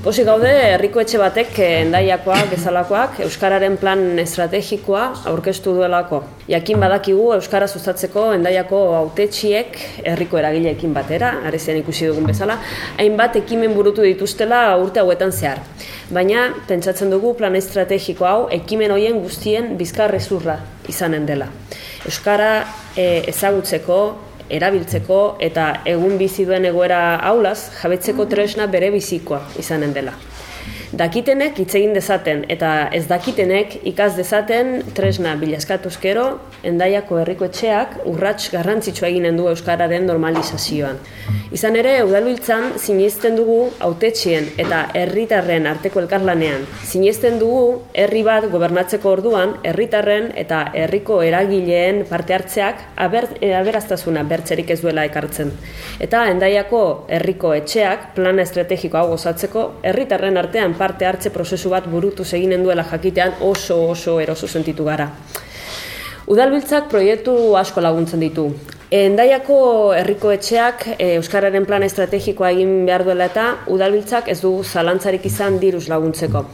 Posi gaude, herriko etxe batek endaiakoak, bezalakoak, Euskararen plan estrategikoa aurkeztu duelako. Jakin badakigu Euskara sustatzeko endaiako autetxiek herriko eragileekin batera, arezean ikusi dugun bezala, hainbat ekimen burutu dituztela urte hauetan zehar. Baina, pentsatzen dugu plan estrategiko hau, ekimen hoien guztien bizkarrezurra izanen dela. Euskara e, ezagutzeko, erabiltzeko eta egun bizi duen egoera aulaz jabetzeko tresna bere bizikoa izanen dela dakitenek hitz egin dezaten eta ez dakitenek ikas dezaten tresna bilazkatuzkero endaiako herriko etxeak urrats garrantzitsua eginen du euskararen normalizazioan. Izan ere, udalbiltzan sinesten dugu autetxien eta herritarren arteko elkarlanean. Sinesten dugu herri bat gobernatzeko orduan herritarren eta herriko eragileen parte hartzeak aber, e, aberaztasuna bertzerik ez duela ekartzen. Eta endaiako herriko etxeak plana estrategikoa gozatzeko herritarren artean parte hartze prozesu bat burutu eginen duela jakitean oso oso eroso sentitu gara. Udalbiltzak proiektu asko laguntzen ditu. Endaiako herriko etxeak e, Euskararen plan estrategikoa egin behar duela eta udalbiltzak ez du zalantzarik izan diruz laguntzeko.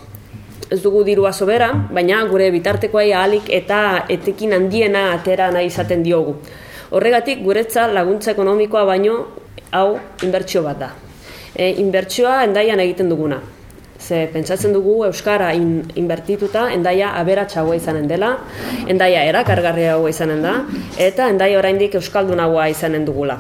Ez dugu dirua sobera, baina gure bitartekoai ahalik eta etekin handiena atera nahi izaten diogu. Horregatik guretza laguntza ekonomikoa baino hau inbertsio bat da. E, inbertsioa endaian egiten duguna ze pentsatzen dugu euskara in, inbertituta endaia aberatsagoa izanen dela, endaia erakargarriagoa izanen da eta endaia oraindik euskaldunagoa izanen dugula.